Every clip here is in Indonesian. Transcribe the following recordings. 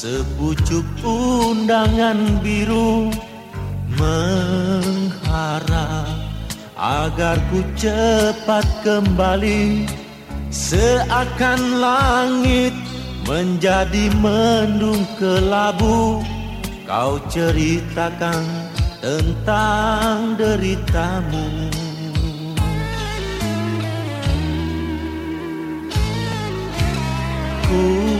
Pucuk undangan biru Mengharap Agar ku cepat kembali. Seakan langit menjadi mendung kelabu Kau ceritakan tentang deritamu. Datang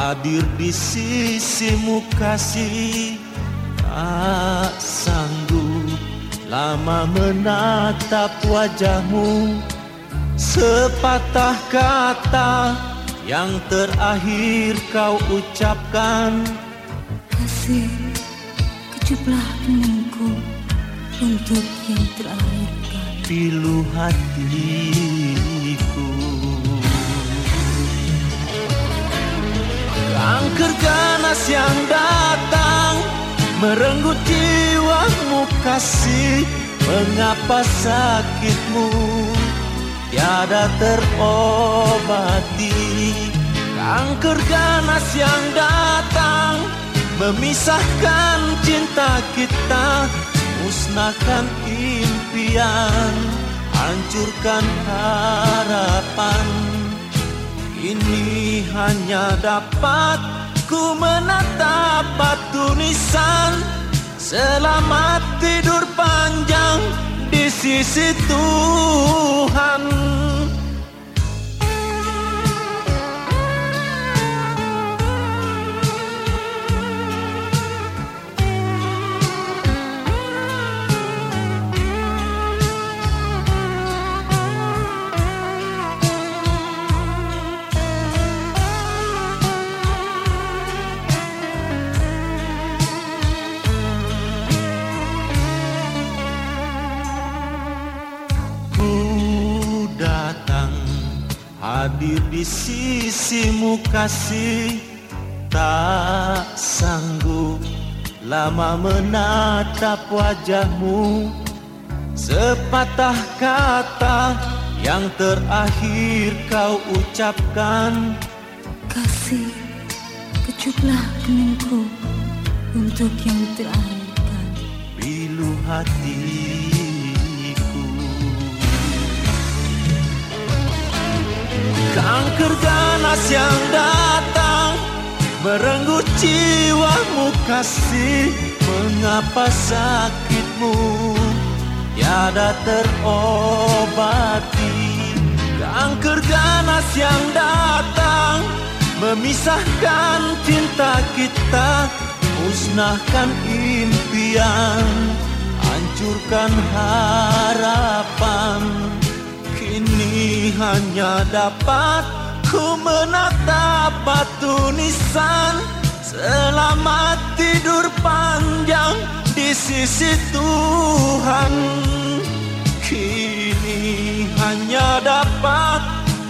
hadir di sisimu kasih Tak sanggup lama menatap wajahmu. Sepatah kata yang terakhir kau ucapkan. Kasih, kecuplah keningku untuk yang terakhir Pilu hatiku Kanker ganas yang datang Merenggut jiwamu kasih. Mengapa sakitmu? Tiada terobati. Kanker ganas yang datang Memisahkan cinta kita. Musnahkan impian Hancurkan harapan Ini hanya dapat ku menatap batu nisan Selamat tidur panjang di sisi Tuhan Hadir di sisimu kasih Tak sanggup. Lama menatap wajahmu. Sepatah kata yang terakhir kau ucapkan. Kasih, kecuplah keningku untuk yang terakhir Pilu hati Kanker ganas yang datang Merenggut jiwamu kasih. Mengapa sakitmu? Tiada terobati. Kanker ganas yang datang Memisahkan cinta kita. Musnahkan impian Hancurkan harapan. Kini hanya dapat ku menatap batu nisan. Selamat tidur panjang di sisi Tuhan. Kini hanya dapat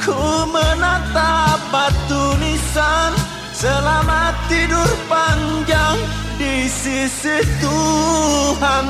ku menatap batu nisan. Selamat tidur panjang di sisi Tuhan